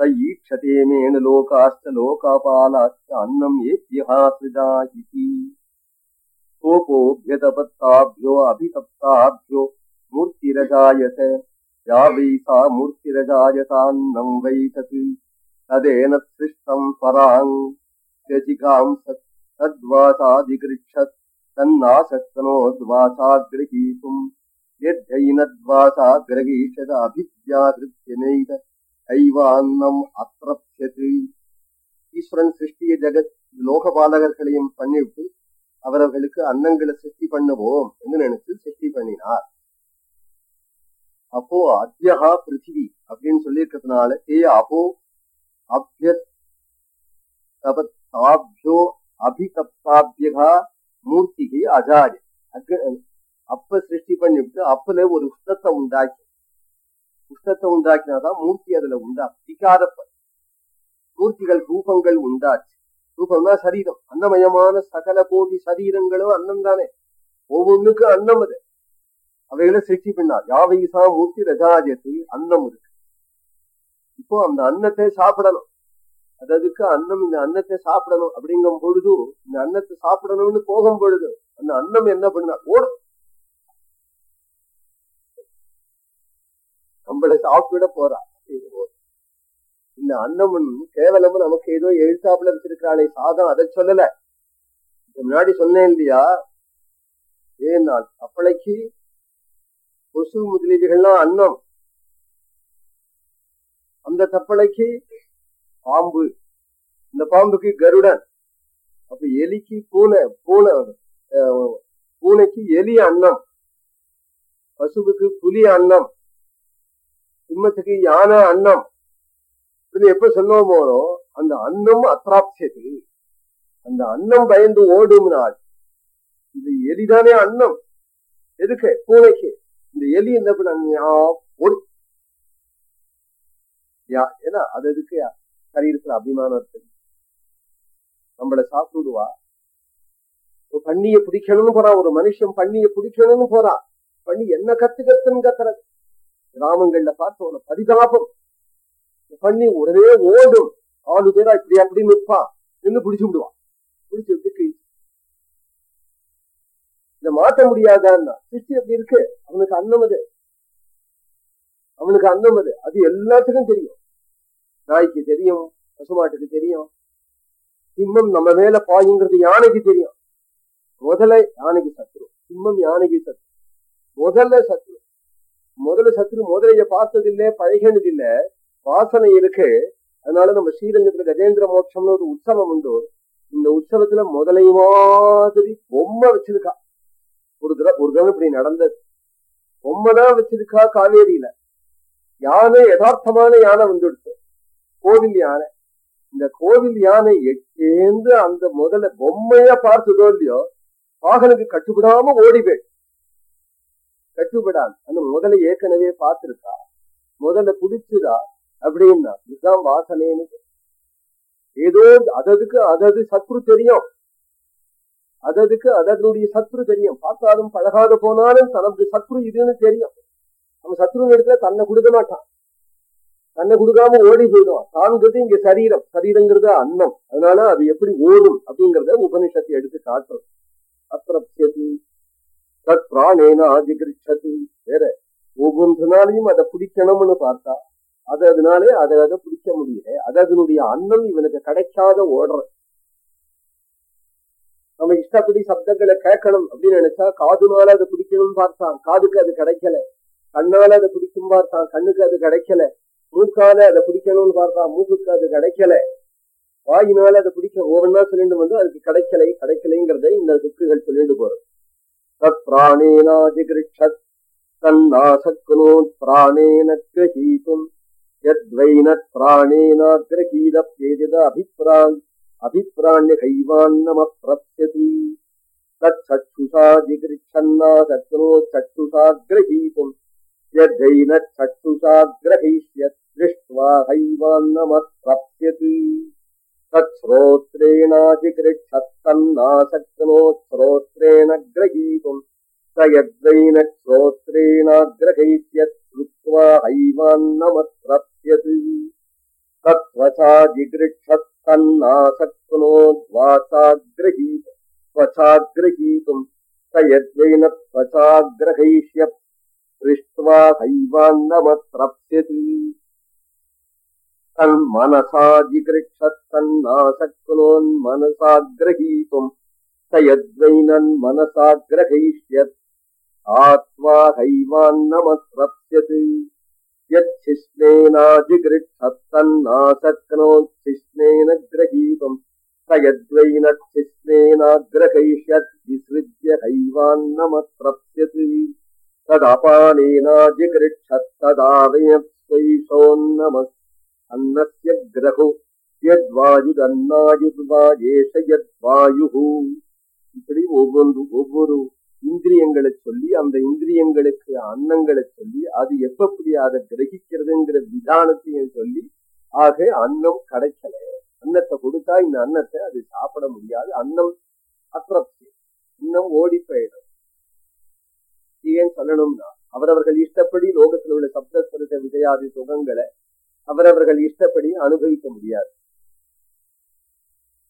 स ईक्षते मेन लोकाश्च लोकापालाश्च अन्नम् येभ्यः सृजाहिति कोपोऽभ्यतपत्ताभ्यो अभितप्ताभ्यो मूर्तिरजायत या वै सा मूर्तिरजायतान्नम् वै तत् तदेन सृष्टम् पराम् त्यजिकाम् सत् तद्वासादिगृक्षत् तन्नाशक्तनोद्वासाग्रहीतुम् यद्यैनद्वासाग्रहीषद अभिव्याकृत्यनैव ஐவான்னம் அத்திரப்யது ஈஸ்வரன் சிருஷ்டிய ஜெகத் லோகபாலகர்களையும் பண்ணிவிட்டு அவரவர்களுக்கு அன்னங்களை சிருஷ்டி பண்ணுவோம் என்று நினைச்சு சிருஷ்டி பண்ணினார். அப்போ அத்தியகா பிருத்திவி அப்படின்னு சொல்லியிருக்கிறதுனால தே அப்போ அபியோ தபத்தாபியோ அபிதப்தாபியகா மூர்த்திகை அஜாரி அப்ப சிருஷ்டி பண்ணிவிட்டு அப்பல ஒரு உஷ்ணத்தை உண்டாக்கி உஷ்ணத்தை உண்டாக்கினாதான் மூர்த்தி அதுல உண்டா விகார மூர்த்திகள் ரூபங்கள் உண்டாச்சு. ரூபம்னா சரீரம். அன்னமயமான சகல கோடி சரீரங்களும் அன்னம் தானே. ஒவ்வொன்றுக்கு அன்னம் அது. அவைகளை சிருஷ்டி பண்ணார். யாவைசா மூர்த்தி ரஜாஜத்தில் அன்னம் இருக்கு. இப்போ அந்த அன்னத்தை சாப்பிடணும். அதுக்கு அன்னம் இந்த அன்னத்தை சாப்பிடணும் அப்படிங்கும் பொழுது இந்த அன்னத்தை சாப்பிடணும்னு போகும் பொழுது அந்த அன்னம் என்ன பண்ணா ஓடும். நம்மள சாப்பிட போறா இந்த அன்னமும் கேவலமும் நமக்கு ஏதோ எழுத்தாப்புல வச்சிருக்கிறாளே சாதம் அதை சொல்லல. முன்னாடி சொன்னேன் இல்லையா? ஏன்னா அப்பளைக்கு கொசு முதலீடுகள்லாம் அன்னம். அந்த தப்பளைக்கு பாம்பு. இந்த பாம்புக்கு கருடன். அப்ப எலிக்கு பூனை பூனை பூனைக்கு எலி அன்னம். பசுவுக்கு புலி அன்னம். சிம்மத்துக்கு யானை அன்னம். எப்ப சொல்லுவோம் போறோம்? அந்த அன்னம் அத்திராப்சியது அந்த அன்னம் பயந்து ஓடும் நாள் இது எலிதானே அன்னம். எதுக்கு? பூனைக்கு. இந்த எலி என்ன பண்ண ஓடி ஏன்னா அது எதுக்கு? சரீரத்துல அபிமானம் இருக்கு நம்மள சாப்பிடுவா. பண்ணிய பிடிக்கணும்னு போறான் ஒரு மனுஷன் பண்ணிய பிடிக்கணும்னு போறான் பண்ணி என்ன கத்து கத்துன்னு கத்துறது கிராமங்கள்ல பார்த்தோம் பரிதாபம் பண்ணி உடனே ஓடும். ஆளு பேரா இப்படி அப்படி நிற்பான் நின்று பிடிச்சு விடுவான் பிடிச்சு விட்டு இதை மாற்ற முடியாதான்னா சிஷ்டி அப்படி இருக்கு. அவனுக்கு அன்னம் அது. அவனுக்கு அன்னம் அது. அது எல்லாத்துக்கும் தெரியும். நாய்க்கு தெரியும் பசுமாட்டுக்கு தெரியும். சிம்மம் நம்ம மேல பாயுங்கிறது யானைக்கு தெரியும். முதல்ல யானைக்கு சத்ரு. சிம்மம் யானைக்கு சத்ரு. முதல்ல சத்ரு. முதல்ல சத்ரு முதலைய பார்த்ததில்லை பழகினதில்லை. வாசனை இருக்கு அதனால நம்ம ஸ்ரீரங்கத்துல கஜேந்திர மோட்சம்னு ஒரு உற்சவம் உண்டு. இந்த உற்சவத்துல முதலை மாதிரி பொம்மை வச்சிருக்கா. ஒரு தடவை ஒரு தடவை இப்படி நடந்தது. பொம்மைதான் வச்சிருக்கா காவேரியில. யானை யதார்த்தமான யானை வந்துடுச்சு. கோவில் யானை. இந்த கோவில் யானை எட்டேந்து அந்த முதல்ல பொம்மைய பார்த்ததோ இல்லையோ வாகனுக்கு கட்டுப்படாம ஓடி போய் கட்டுப்படாது. அந்த முதல்ல ஏற்கனவே பார்த்திருக்கா? முதல்ல புடிச்சுதா அப்படின்னா இதுதான் வாசனைன்னு ஏதோ அததுக்கு அதது சத்ரு தெரியும். அததுக்கு அதனுடைய சத்ரு தெரியும். பார்த்தாலும் பழகாத போனாலும் தனக்கு சத்ரு இதுன்னு தெரியும். நம்ம சத்ரு இடத்துல தன்னை கொடுக்க மாட்டான். தன்னை கொடுக்காம ஓடி போயிடுவான். தான்ங்கிறது இங்க சரீரம். சரீரங்கிறது அன்னம். அதனால அது எப்படி ஓடும் அப்படிங்கறத உபனிஷத்தை எடுத்து காட்டுறது. அத்திரப்சியது தத் பிராணேன ஆதிகிருச்சது வேற ஒவ்வொன்றுனாலையும் அதை பிடிக்கணும்னு பார்த்தா அது அதனாலே அதை அதை பிடிக்க முடியல. அது அதனுடைய அன்னம் இவனுக்கு கிடைக்காத ஓடுற. நம்ம இஷ்டப்படி சப்தங்களை கேட்கணும் அப்படின்னு நினைச்சா காதுனால அதை பிடிக்கணும்னு பார்த்தான். காதுக்கு அது கிடைக்கல. கண்ணால அதை பிடிக்கும் பார்த்தான். கண்ணுக்கு அது கிடைக்கல. மூக்கால அதை பிடிக்கணும்னு பார்த்தான். மூக்குக்கு அது கிடைக்கல. வாயினால அதை பிடிக்க ஒவ்வொன்னா சொல்லிட்டு வந்து அதுக்கு கிடைக்கலை கிடைக்கலைங்கிறத இந்த துக்குகள் சொல்லிட்டு போறோம். तत् प्राणेनाधिगृक्षत् तन्नाशक्नोत् प्राणेन ग्रहीतुम् यद्वैनत्प्राणेनाग्रहीदप्येदिद अभिप्रान् अभिप्राण्यकैवान्नमप्रप्स्यति तच्छक्षुषा जिगृच्छन्नाशक्नोच्छक्षुषा ग्रहीतुम् यद्वैनच्छक्षुषा ग्रहीष्यत् दृष्ट्वा हैवान्नमप्रप्स्यति तच्छ्रोत्रेणाजिगृच्छत्तन्नाशक्नो श्रोत्रेण ग्रहीतुम् स यद्वैन श्रोत्रेणाग्रहीष्यत् श्रुत्वा हैवान्नमप्रप्स्यति तत्त्वचा जिगृक्षत्तन्नासक्नोद्वाचाग्रहीत त्वचाग्रहीतुम् स यद्वैन त्वचाग्रहैष्यत् दृष्ट्वा हैवान्नमत्रप्स्यति तन्मनसा जिगृक्षत्तन्नासक्नोन्मनसाग्रहीतुम् स यद्वैनन्मनसाग्रहैष्यत् आत्मा हैवान्नमत्रप्स्यत् यच्छिष्णेनाजिगृक्षत्तन्नाशक्नोच्छिष्णेन ग्रहीतुम् स यद्वैनच्छिष्णेनाग्रहैष्यत् विसृज्य हैवान्नमत्रप्स्यत् तदपानेनाजिगृक्षत्तदावयत्वैषोन्नमस् अन्नस्य ग्रहो யத்வாயுதன்னாயுர்வாயேஷ யத்வாயுஹு இப்படி ஒவ்வொன்று ஒவ்வொரு இந்திரியங்களை சொல்லி அந்த இந்திரியங்களுக்கு அன்னங்களை சொல்லி அது எப்படி அதை கிரகிக்கிறதுங்கிற விதானத்தையும் சொல்லி ஆக அன்னம் கிடைக்கல அன்னத்தை கொடுத்தா இந்த அன்னத்தை அது சாப்பிட முடியாது அன்னம் அத்திரப்தி இன்னும் ஓடி போயிடும் ஏன் சொல்லணும்னா அவரவர்கள் இஷ்டப்படி லோகத்தில் உள்ள சப்தஸ்வரத விஜயாதி சுகங்களை அவரவர்கள் இஷ்டப்படி அனுபவிக்க முடியாது.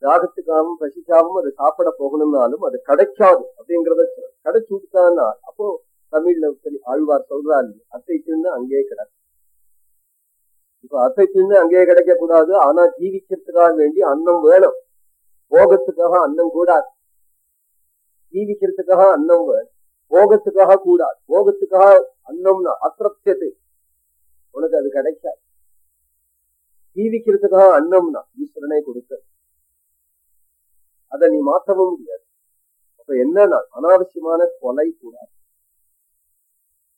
ராகத்துக்காகவும் பசிக்காகவும் அதை சாப்பிட போகணும்னாலும் அது கிடைக்காது அப்படிங்கறத கிடைச்சு விட்டான்னா அப்போ தமிழ்ல சரி ஆழ்வார் சொல்றாரு அத்தை தின்னு அங்கேயே கிடக்கும் இப்ப அத்தை தின்னு அங்கேயே கிடைக்க கூடாது ஆனா ஜீவிக்கிறதுக்காக வேண்டி அன்னம் வேணும். போகத்துக்காக அன்னம் கூடாது. ஜீவிக்கிறதுக்காக அன்னம் வேணும் போகத்துக்காக கூடாது. போகத்துக்காக அன்னம்னா அத்திரப்தியது உனக்கு அது கிடைக்காது. ஜீவிக்கிறதுக்காக அன்னம்னா ஈஸ்வரனை கொடுத்த. அதை நீ மாற்றவும் முடியாது. அப்ப என்னன்னா அனாவசியமான கொலை கூடாது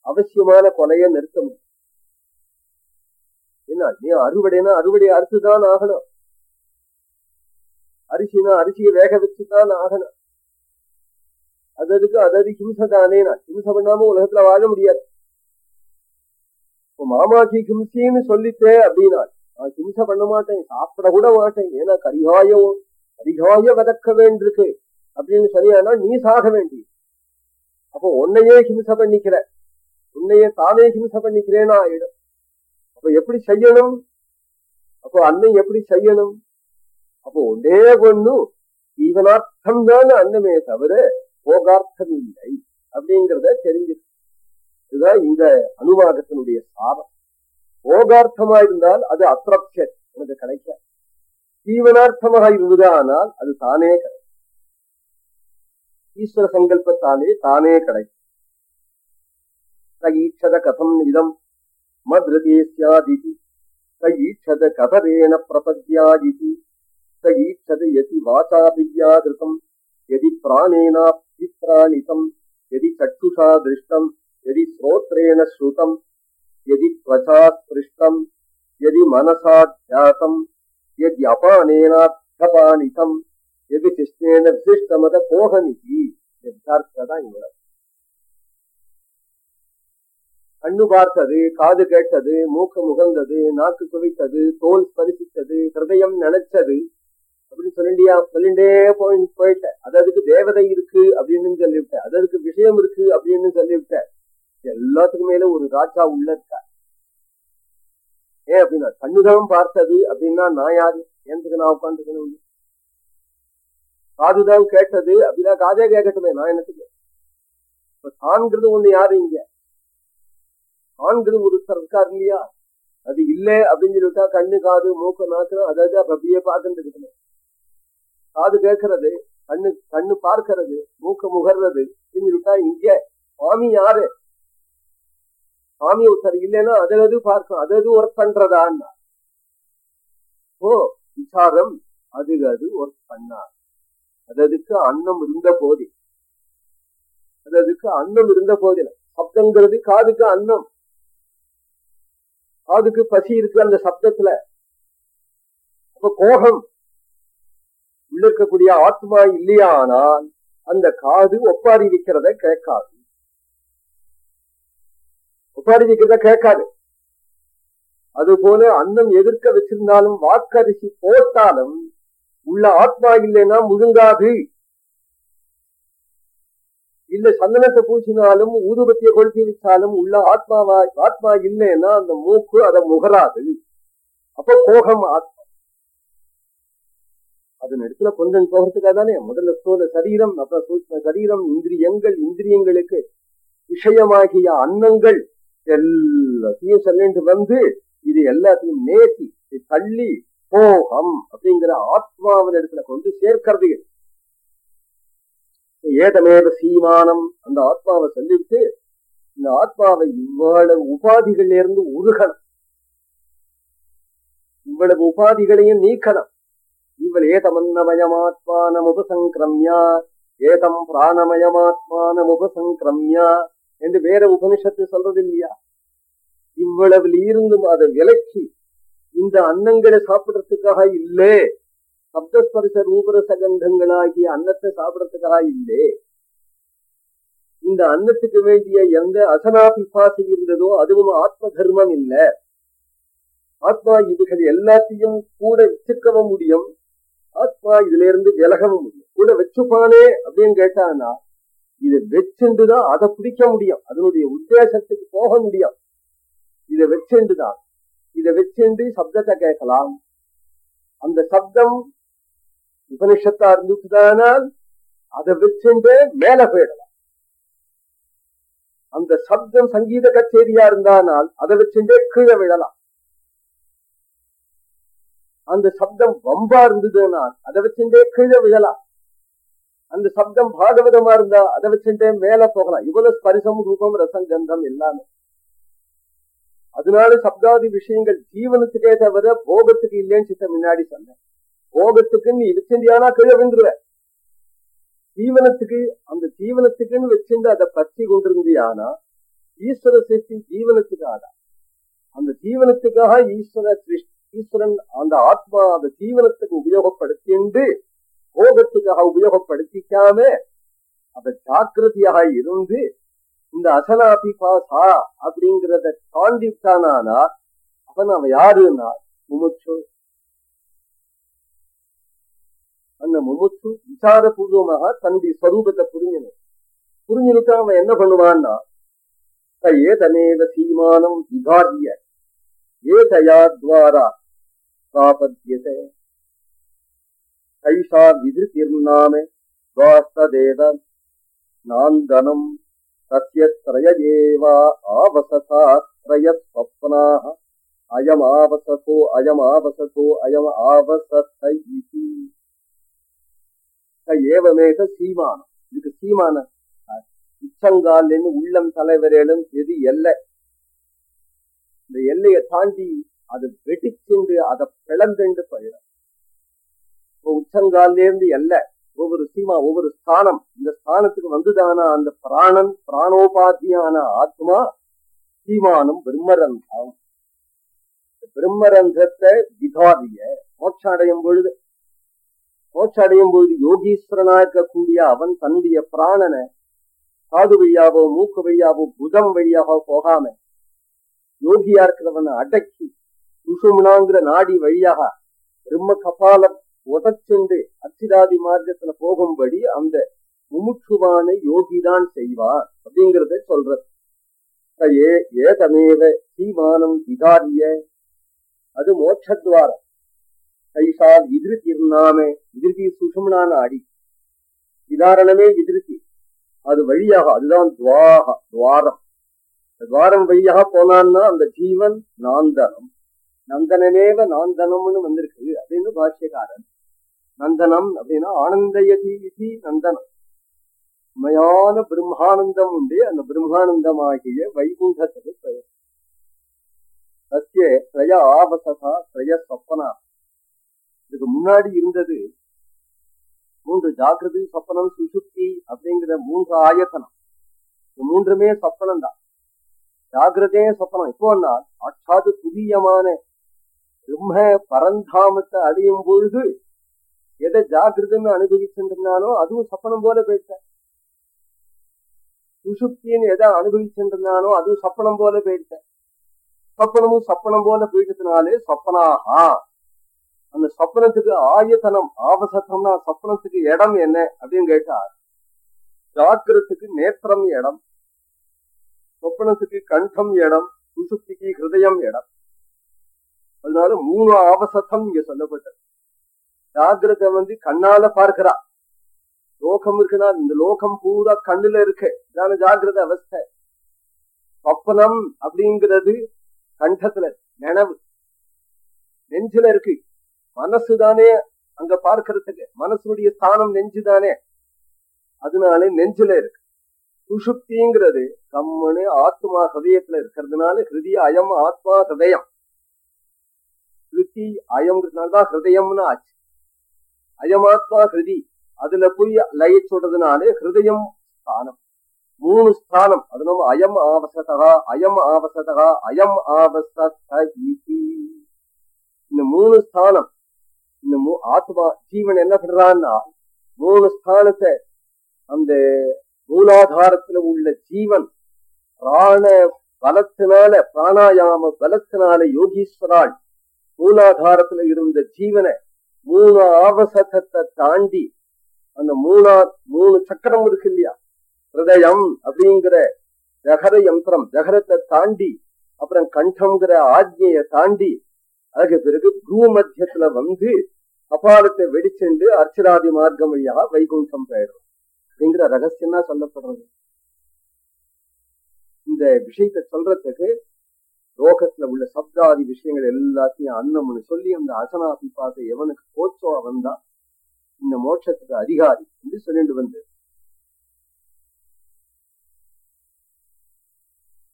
அவசியமான கொலையை நிறுத்த முடியும் என்ன நீ அறுவடைனா அறுவடை அறுத்துதான் ஆகணும். அரிசினா அரிசியை வேக வச்சுதான் ஆகணும். அதற்கு அதது ஹிம்சை தானே. நான் ஹிம்சை பண்ணாம உலகத்துல வாழ முடியாது. இப்போ மாமாஜி ஹிம்சின்னு சொல்லிட்டே அப்படின்னா நான் ஹிம்சை பண்ண மாட்டேன் சாப்பிட கூட மாட்டேன். ஏன்னா கரிகாயம் கரிகாயோ வதக்க வேண்டியிருக்கு. அப்படின்னு சொன்னா நீ சாக வேண்டி. அப்போ உன்னையே ஹிம்சை பண்ணிக்கிற உன்னையே தானே ஹிம்சை பண்ணிக்கிறேன்னா ஆயிடும். அப்ப எப்படி செய்யணும்? அப்போ அன்னை எப்படி செய்யணும்? அப்போ ஒன்னே ஒண்ணு ஜீவனார்த்தம் தான் அன்னமே தவிர போகார்த்தம் இல்லை. அப்படிங்கிறத தெரிஞ்சு இதுதான் இந்த அனுவாகத்தினுடைய சாரம். போகார்த்தமா இருந்தால் அது அத்திரப்சர் உனக்கு கிடைக்காது ஜீவனார்த்தமாக இருந்ததானால் அது தானே கிடைக்கும் ஈஸ்வர சங்கல்பத்தாலே தானே கிடைக்கும் ஈட்சத கதம் இதம் மத்ரதே சியாதிதி स ईक्षत कथरेण प्रपद्यादिति स ईक्षत यदि वाचाभिव्यादृतम् यदि प्राणेनाभिप्राणितम् यदि चक्षुषा दृष्टम् यदि श्रोत्रेण श्रुतम् यदि त्वचात् पृष्टम् यदि मनसाध्यातम् यद्यपानेनाध्यपानितम् எது கிருஷ்ணேன விசிஷ்டமத கோஹனிதி சித்தார்த்ததான் இவ்வளவு கண்ணு பார்த்தது காது கேட்டது மூக்கு முகழ்ந்தது நாக்கு குவித்தது தோல் ஸ்பரிசித்தது ஹிருதயம் நினைச்சது அப்படின்னு சொல்லிண்டியா சொல்லிண்டே போய் போயிட்ட அது தேவதை இருக்கு அப்படின்னு சொல்லிவிட்ட அது விஷயம் இருக்கு அப்படின்னு சொல்லிவிட்ட எல்லாத்துக்கும் மேல ஒரு ராஜா உள்ள இருக்கா ஏன் அப்படின்னா கண்ணுதான் பார்த்தது அப்படின்னா நான் யாரு? எனக்கு நான் உட்காந்துக்கணும் காதுதான் கேட்டது அப்படின்னா காதே கேட்கட்டுமே நான் என்னத்துக்கு? இப்ப தான்கிறது ஒண்ணு யாரு இங்க? தான்கிறது ஒரு சர்க்கார் இல்லையா? அது இல்ல அப்படின்னு சொல்லிட்டா கண்ணு காது மூக்கு நாக்கு அதாவது அப்படியே பார்த்துட்டு இருக்கணும் காது கேட்கறது கண்ணு கண்ணு பார்க்கறது மூக்க முகர்றது அப்படின்னு சொல்லிட்டா இங்க சுவாமி யாரு? சுவாமி ஒருத்தர் இல்லைன்னா அதாவது பார்க்கும்? அதாவது ஒர்க் பண்றதான்னா ஓ விசாரம் அது அது ஒர்க் பண்ணார் அததுக்கு அன்னம் இருந்த போதே அததுக்கு அன்னம் இருந்த போதில? சப்தங்கிறது காதுக்கு அன்னம். காதுக்கு பசி இருக்கு அந்த சப்தத்துல. அப்ப கோபம் உள்ள இருக்கக்கூடிய ஆத்மா இல்லையானால் அந்த காது ஒப்பாரி இருக்கிறத கேட்காது. ஒப்பாரி கேட்காது. அது போல அன்னம் எதிர்க்க வச்சிருந்தாலும் வாக்கரிசி போட்டாலும் உள்ள ஆத்மா இல்லைன்னா முழுங்காது. இல்ல சந்தனத்தை பூசினாலும் ஊதுபத்திய கொளுத்தி வச்சாலும் உள்ள ஆத்மாவா ஆத்மா இல்லைன்னா அந்த மூக்கு அதை முகராது. அப்ப கோகம் ஆத்மா. அதன் இடத்துல கொஞ்சம் கோகத்துக்காக தானே? முதல்ல சோத சரீரம் அப்புறம் சூட்ச சரீரம் இந்திரியங்கள் இந்திரியங்களுக்கு விஷயமாகிய அன்னங்கள். எல்லாத்தையும் சொல்லிட்டு வந்து இது எல்லாத்தையும் நேசி தள்ளி போகம் அப்படிங்கிற ஆத்மாவின் இடத்துல கொண்டு சேர்க்கிறது. ஏதமேத சீமானம் அந்த ஆத்மாவை சொல்லிட்டு இந்த ஆத்மாவை இவ்வளவு உபாதிகள்ல இருந்து உருகணும். இவ்வளவு உபாதிகளையும் நீக்கணும். இவள் ஏதமன்னமயமாத்மானம் உபசங்கிரம்யா ஏதம் பிராணமயமாத்மானம் உபசங்கிரம்யா என்று வேற உபனிஷத்து சொல்றது இல்லையா இவ்வளவுல இருந்தும் அதை விலக்கி இந்த அன்னங்களை சாப்பிடறதுக்காக இல்லே. சப்தஸ்பரிச ரூபரச கந்தங்களாகிய அன்னத்தை சாப்பிடறதுக்காக இல்லே. இந்த அன்னத்துக்கு வேண்டிய எந்த அசனா பிபாசி இருந்ததோ அதுவும் ஆத்ம தர்மம் இல்ல. ஆத்மா இதுகள் எல்லாத்தையும் கூட வச்சுக்கவும் முடியும். ஆத்மா இதுல இருந்து விலகவும் முடியும். கூட வச்சுப்பானே அப்படின்னு கேட்டானா இதை வச்சுண்டுதான் அதை பிடிக்க முடியும். அதனுடைய உத்தேசத்துக்கு போக முடியும். இதை வச்சுண்டுதான் இதை வச்சுண்டு சப்தத்தை கேட்கலாம். அந்த சப்தம் உபனிஷத்தா இருந்துச்சுதானால் அதை வச்சுட்டு மேல போயிடலாம். அந்த சப்தம் சங்கீத கச்சேரியா இருந்தானால் அதை வச்சுட்டே கீழே விழலாம். அந்த சப்தம் வம்பா இருந்ததுனால் அதை வச்சுட்டே கீழே விழலாம். அந்த சப்தம் பாகவதமா இருந்தா அதை வச்சுட்டே மேல போகலாம். இவ்வளவு ஸ்பரிசம் ரூபம் ரசம் கந்தம் எல்லாமே அதனால சப்தாதி விஷயங்கள் ஜீவனத்துக்கே தவிர போகத்துக்கு இல்லைன்னு சித்த முன்னாடி சொன்னேன் போகத்துக்குன்னு வச்சிருந்தியானா கீழே விழுந்துருவ. ஜீவனத்துக்கு அந்த ஜீவனத்துக்குன்னு வச்சிருந்து அதை பற்றி கொண்டிருந்தியானா ஈஸ்வர சிருஷ்டி ஜீவனத்துக்காக. அந்த ஜீவனத்துக்காக ஈஸ்வர ஈஸ்வரன் அந்த ஆத்மா அந்த ஜீவனத்துக்கு உபயோகப்படுத்திண்டு போகத்துக்காக உபயோகப்படுத்திக்காம அத ஜாக்கிரதையாக இருந்து இந்த அசனாபி பாசா அப்படிங்கிறத தாண்டிட்டானா அவன் அவன் யாருன்னா? முமுச்சு அந்த முமுச்சு விசாரபூர்வமாக தன்னுடைய ஸ்வரூபத்தை புரிஞ்சணும் புரிஞ்சுனுட்டு அவன் என்ன பண்ணுவான்னா ஏதனேவ சீமானம் விகாரிய ஏதயா துவாரா பிராபத்தியதே கைஷா விதிர்த்திர்நாம துவாஸ்ததேத நாந்தனம் தஸ்யத்ரயேவா ஆவசசாத்ரயஸ்வப்னாக அயமாவசசோ அயமாவசசோ அயம் ஆவசத்தை க ஏவமேக சீமானம். இதுக்கு சீமான. உச்சங்கால்னு உள்ளம் தலைவரேலும் எது எல்லை? இந்த எல்லையை தாண்டி அது வெடிச்சுண்டு அதை பிளந்துண்டு போயிடும் உச்சங்கால்ல இருந்து ஒவ்வொரு சீமா ஒவ்வொரு ஸ்தானம் இந்த ஸ்தானத்துக்கு வந்துதான? அந்த பிராணன் பிராணோபாதியான ஆத்மா சீமானம் பிரம்மரந்தம் பிரம்மரந்தத்தை விதாதிய மோட்சடையும் பொழுது மோட்சடையும் பொழுது யோகீஸ்வரனா இருக்கக்கூடிய அவன் தன்னுடைய பிராணனை காது வழியாவோ மூக்கு வழியாவோ புதம் வழியாவோ போகாம யோகியா இருக்கிறவனை அடக்கி சுஷுமனாங்கிற நாடி வழியாக பிரம்ம கபாலம் உதச்சென்று அச்சிதாதி மார்க்கத்துல போகும்படி அந்த முமுட்சுவான யோகிதான் செய்வார் அப்படிங்கறத சொல்றது ஏ ஏதமேவ சீமானம் விகாரிய அது மோட்சத்வாரம். கைசா விதிருத்திர்நாமே எதிர்த்தி சுஷுமனான அடி. விதாரணமே விதிருத்தி அது வழியாக அதுதான் துவாக துவாரம். துவாரம் வழியாக போனான்னா அந்த ஜீவன் நாந்தனம். நந்தனமேவ நாந்தனம்னு வந்திருக்கு அப்படின்னு பாஷ்யக்காரன் நந்தனம் அப்படின்னா ஆனந்தயதி நந்தனம். உண்மையான பிரம்மானந்தம் உண்டு. அந்த பிரம்மானந்தமாகிய வைகுண்டத்துக்கு பெயர். சத்திய திரய ஆபசதா திரய சொப்பனா. இதுக்கு முன்னாடி இருந்தது மூன்று ஜாக்கிரதை சொப்பனம் சுசுப்தி அப்படிங்கிற மூன்று ஆயத்தனம். இந்த மூன்றுமே சொப்பனம் தான் ஜாகிரதே சொப்பனம் இப்போன்னா சாட்சாது துரியமான பிரம்ம பரந்தாமத்தை அடையும் பொழுது எதை ஜாகிரதன்னு அனுபவிச்சுருந்தானோ அதுவும் சப்பனம் போல போயிட்ட சுசுப்தின்னு எதை அனுபவிச்சுருந்தானோ அதுவும் சப்பனம் போல போயிட்ட சப்பனமும் சப்பனம் போல போயிட்டதுனாலே சொப்பனாகா. அந்த சொப்பனத்துக்கு ஆயத்தனம் ஆவசத்தம்னா சப்பனத்துக்கு இடம் என்ன அப்படின்னு கேட்டா ஜாக்கிரத்துக்கு நேத்திரம் இடம் சொப்பனத்துக்கு கண்டம் இடம் சுசுப்திக்கு ஹிருதயம் இடம். அதனால மூணு ஆவசத்தம் இங்க சொல்லப்பட்டது. ஜாகிரத வந்து கண்ணால பார்க்கிறா. லோகம் இருக்குன்னா இந்த லோகம் பூரா கண்ணுல இருக்கு. இதான ஜாகிரத அவஸ்தை. சொப்பனம் அப்படிங்கிறது கண்டத்துல நினைவு. நெஞ்சில இருக்கு. மனசுதானே அங்க பார்க்கறதுக்கு. மனசுடைய ஸ்தானம் நெஞ்சுதானே. அதனால நெஞ்சில இருக்கு. சுஷுப்திங்கிறது கம்மனு ஆத்மா ஹதயத்துல இருக்கிறதுனால ஹிருதிய அயம் ஆத்மா ஹதயம். ஹிருதி அயம்ங்கிறதுனாலதான் ஹிருதயம்னு ஆச்சு. அயமாத்மா ஹிருதி அதுல போய் லய சொல்றதுனாலே ஹிருதயம் ஸ்தானம் மூணு ஸ்தானம் அது நம்ம அயம் ஆவசதா அயம் ஆவசதா அயம் ஆவசத இந்த மூணு ஸ்தானம் இந்த ஆத்மா ஜீவன் என்ன பண்றான்னா மூணு ஸ்தானத்தை அந்த மூலாதாரத்துல உள்ள ஜீவன் பிராண பலத்தினால பிராணாயாம பலத்தினால யோகீஸ்வரால் மூலாதாரத்துல இருந்த ஜீவனை மூணு ஆவசத்தை தாண்டி அந்த மூணா மூணு சக்கரம் இருக்கு இல்லையா? ஹிருதயம் அப்படிங்கிற ஜகர யந்திரம் ஜகரத்தை தாண்டி அப்புறம் கண்டம்ங்கிற ஆஜ்ஞைய தாண்டி அதுக்கு பிறகு குரு மத்தியத்துல வந்து அபாரத்தை வெடிச்சென்று அர்ச்சராதி மார்க்கம் வழியாக வைகுண்டம் போயிடும். அப்படிங்கிற ரகசியம் தான் சொல்லப்படுறது. இந்த விஷயத்தை சொல்றதுக்கு லோகத்துல உள்ள சப்தாதி விஷயங்கள் எல்லாத்தையும் அன்னம்னு சொல்லி அந்த அசனாபி பார்த்த எவனுக்கு போச்சோ அவன் தான் இந்த மோட்சத்துக்கு அதிகாரி என்று சொல்லிட்டு வந்து.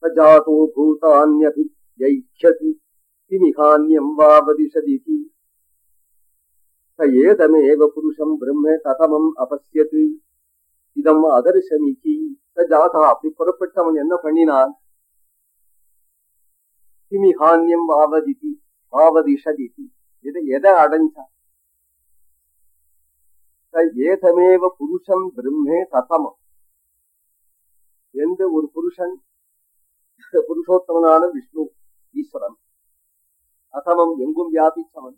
சஜாதோ பூதான்யபிஜைக்ஷதி கிமிகான்யம் வா வதிஷதிதி. ஏதமேவ புருஷம் பிரம்ம கதமம் அபசியத்து இதம் அதர்சனிக்கு ஜாதா அப்படி புறப்பட்டவன் என்ன பண்ணினான்? கிமிஹான்யம் ஆவதிதி ஆவதிஷதிதி இதை எதை அடைஞ்சான் ஏதமேவ புருஷம் பிரம்மே கதமம் எந்த ஒரு புருஷன் புருஷோத்தமனான விஷ்ணு ஈஸ்வரன் அசமம் எங்கும் வியாபிச்சவன்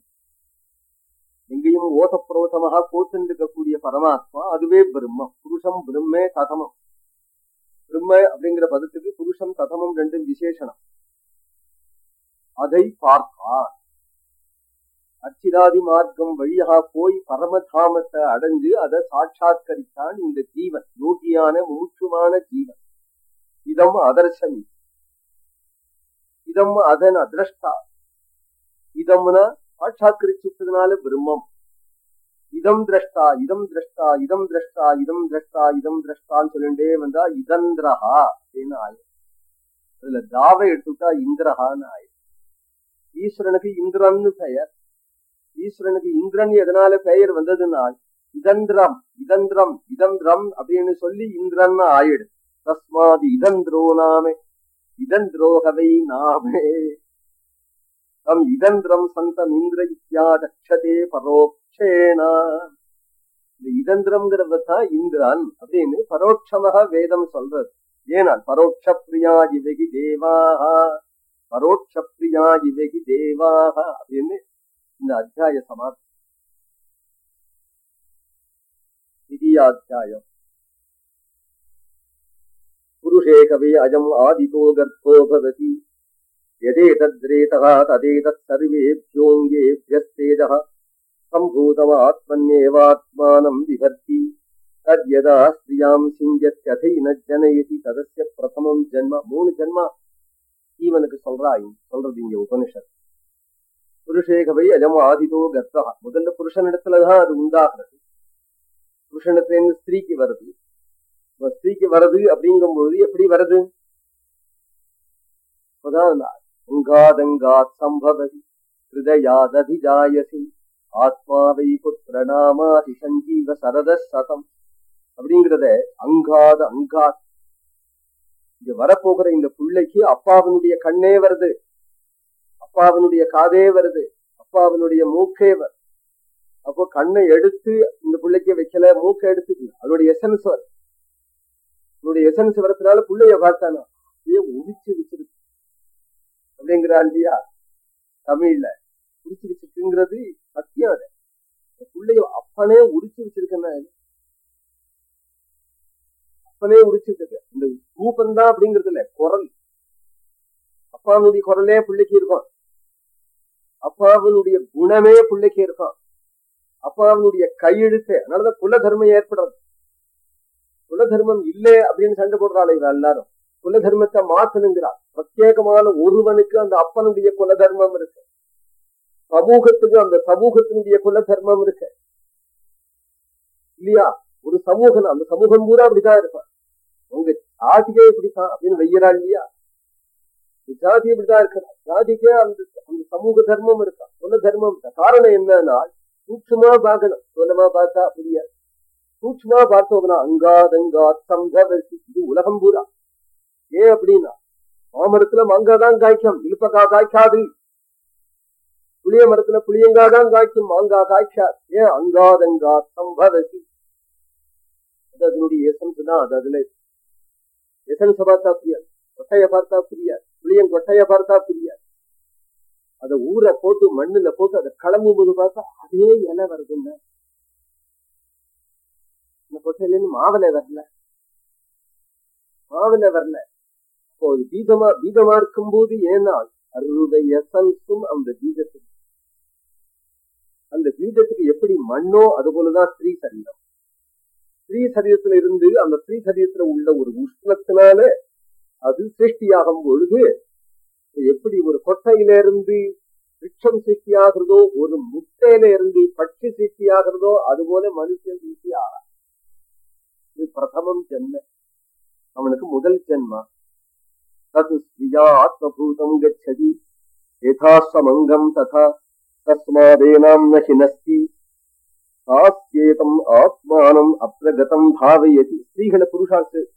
எங்கேயும் ஓதப்புரோதமாக கோத்திருக்கக்கூடிய பரமாத்மா அதுவே பிரம்மம் புருஷம் பிரம்மே கதமம் பிரம்ம அப்படிங்கிற பதத்துக்கு புருஷம் கதமம் ரெண்டும் விசேஷனம் அதை பார்ப்பார். அச்சிராதி மார்க்கம் வழியாக போய் பரமதாமத்தை அடைஞ்சு அதை சாட்சாத்கரித்தான் இந்த ஜீவன் யோகியான மூச்சுமான ஜீவன். இதம் அதர்சனி இதம் அதன் அதிரஷ்டா. இதம்னா சாட்சாத்கரிச்சுட்டதுனால பிரம்மம் இதம் திரஷ்டா இதம் திரஷ்டா இதம் திரஷ்டா இதம் திரஷ்டா இதம் திரஷ்டான்னு சொல்லிட்டே வந்தா இதந்திரஹா அப்படின்னு ஆயிரும். அதுல தாவை எடுத்துட்டா இந்திரஹான்னு ஆயிரும். ஈஸ்வரனுக்கு இந்திரன்னு பெயர். ஈஸ்வரனுக்கு இந்திரன் எதனால பெயர் வந்ததுனால் இதந்திரம் இதந்திரம் இதந்திரம் அப்படின்னு சொல்லி இந்திரன் ஆயிடு. தஸ்மாதி இதந்திரோ நாமே இதந்திரோகவை நாமே. தம் இதந்திரம் சந்தம் இந்திர இத்தியாதே பரோட்சேனா இந்த இதந்திரம்ங்கிறத தான் இந்திரன் அப்படின்னு பரோட்சமாக வேதம் சொல்றது. ஏனால் பரோட்ச பிரியாதி வெகி தேவாக பரோட்ச பிரியா இவகி தேவாக அப்படின்னு இந்த அத்தியாய சமாதி. திரியாத்தியாயம் புருஷே கவி அயம் ஆதிபோ கர்ப்போபவதி எதேதத்ரேதகா ததேதத் சர்வேபியோங்கேபியஸ்தேஜः சம்பூதமாத்மன்னேவாத்மானம் விவர்த்தி தத்யதா ஸ்திரியாம் சிஞ்சத்யதை ந ஜனயதி. ததஸ்ய பிரதமம் ஜென்ம. மூணு ஜீவனுக்கு சொல்றாய் சொல்றது இங்க உபனிஷத். புருஷேகவை அஜம் ஆதிதோ கர்த்தா. முதல்ல புருஷனிடத்துலதான் அது உண்டாகிறது. புருஷனிடத்துல ஸ்திரீக்கு வருது. ஸ்திரீக்கு வருது அப்படிங்கும் பொழுது எப்படி வருது? அங்காதங்காத் சம்பவதி ஹிருதயாததிஜாயசி ஆத்மாவை புத்திரநாமாதி சஞ்சீவ சரத சதம் அப்படிங்கிறத அங்காத அங்காத் இங்க வரப்போகிற இந்த பிள்ளைக்கு அப்பாவினுடைய கண்ணே வருது. அப்பாவினுடைய காதே வருது. அப்பாவினுடைய மூக்கே வருது அப்போ கண்ணை எடுத்து இந்த பிள்ளைக்கு வைக்கல மூக்கை எடுத்துக்கல. அதோடைய எசன்ஸ் வருது அவனுடைய எசன்ஸ் வரதுனால பிள்ளைய பார்த்தானா? அப்படியே உரிச்சு வச்சிருக்கு. அப்படிங்கிறா இல்லையா தமிழ்ல. உரிச்சு வச்சிருக்குங்கிறது சத்தியம் அது. பிள்ளைய அப்பனே உரிச்சு வச்சிருக்கேன்னா அப்பனே உரிச்சிருக்கு இந்த ரூபம் தான் அப்படிங்கிறது இல்ல குரல். அப்பாவுடைய குரலே பிள்ளைக்கு இருக்கும். அப்பாவினுடைய குணமே பிள்ளைக்கு இருக்கான் அப்பாவினுடைய கையெழுத்தே அதனாலதான் குல தர்மம் ஏற்படுறது. குல தர்மம் இல்லை அப்படின்னு சண்டை போடுறாள் இவ எல்லாரும். குல தர்மத்தை மாத்தணுங்கிறாள். பிரத்யேகமான ஒருவனுக்கு அந்த அப்பனுடைய குல தர்மம் இருக்கு. சமூகத்துக்கு அந்த சமூகத்தினுடைய குல தர்மம் இருக்கு. இல்லையா? ஒரு சமூகம் அந்த சமூகம் பூரா அப்படிதான் இருப்பான். உங்க ஜாதியே இப்படித்தான் அப்படின்னு வெய்யறா இல்லையா? ஜாதி இப்படிதான் இருக்கிறா ஜாதிக்கே அந்த அந்த சமூக தர்மம் இருக்கான் குல தர்மம் காரணம் என்னன்னா சூட்சமா பார்க்கணும். சொல்லமா பார்த்தா புரியாது சூட்சமா பார்த்தோம்னா அங்காதங்கா சம்பவசி இது உலகம் பூரா. ஏன் அப்படின்னா மாமரத்துல மங்காதான் காய்க்கும் இழுப்பக்கா காய்க்காது. புளிய மரத்துல புளியங்காதான் காய்க்கும் மாங்கா காய்க்காது. ஏன்? அங்காதங்கா சம்பவசி அது அதனுடைய எசன்ஸ் தான். அது அதுல எசன்ஸ பார்த்தா புரியாது. கொட்டைய பார்த்தா புரியாது. புளியன் கொட்டையை பார்த்தா புரியாது. அதை ஊற போட்டு மண்ணுல போட்டு அதை கிளம்பும் போது பார்த்தா அதே இலை வருதுங்க இந்த. கொட்டையில இருந்து மாவிலை வரல. மாவிலை வரல. அப்போ அது பீஜமா பீஜமா இருக்கும் போது ஏனால் அருடைய எசன்ஸும் அந்த பீஜத்துக்கு. அந்த பீஜத்துக்கு எப்படி மண்ணோ அது போலதான் ஸ்ரீ சரீரம். ஸ்ரீ சரீரத்துல இருந்து அந்த ஸ்ரீ சரீரத்துல உள்ள ஒரு உஷ்ணத்தினால அது சிருஷ்டியாகும் பொழுது எப்படி ஒரு கொட்டையில இருந்து விருட்சம் சிருஷ்டியாகிறதோ ஒரு முட்டையில இருந்து பட்சி சிருஷ்டியாகிறதோ அதுபோல மனுஷன் சிருஷ்டி ஆகா இது பிரதமம் ஜென்ம. அவனுக்கு முதல் ஜென்மா. தது ஸ்ரீயா ஆத்மபூதம் கச்சதி யதாசமங்கம் ததா. தஸ்மாதேனாம் நஹினஸ்தி ஆத்யேதம் ஆத்மானம் அப்ரகதம் பாவயதி. ஸ்திரீகளை புருஷார்த்து